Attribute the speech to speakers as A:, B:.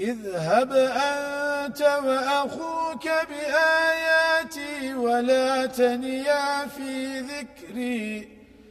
A: اذهب أنت وأخوك بآياتي ولا تنيا في ذكري.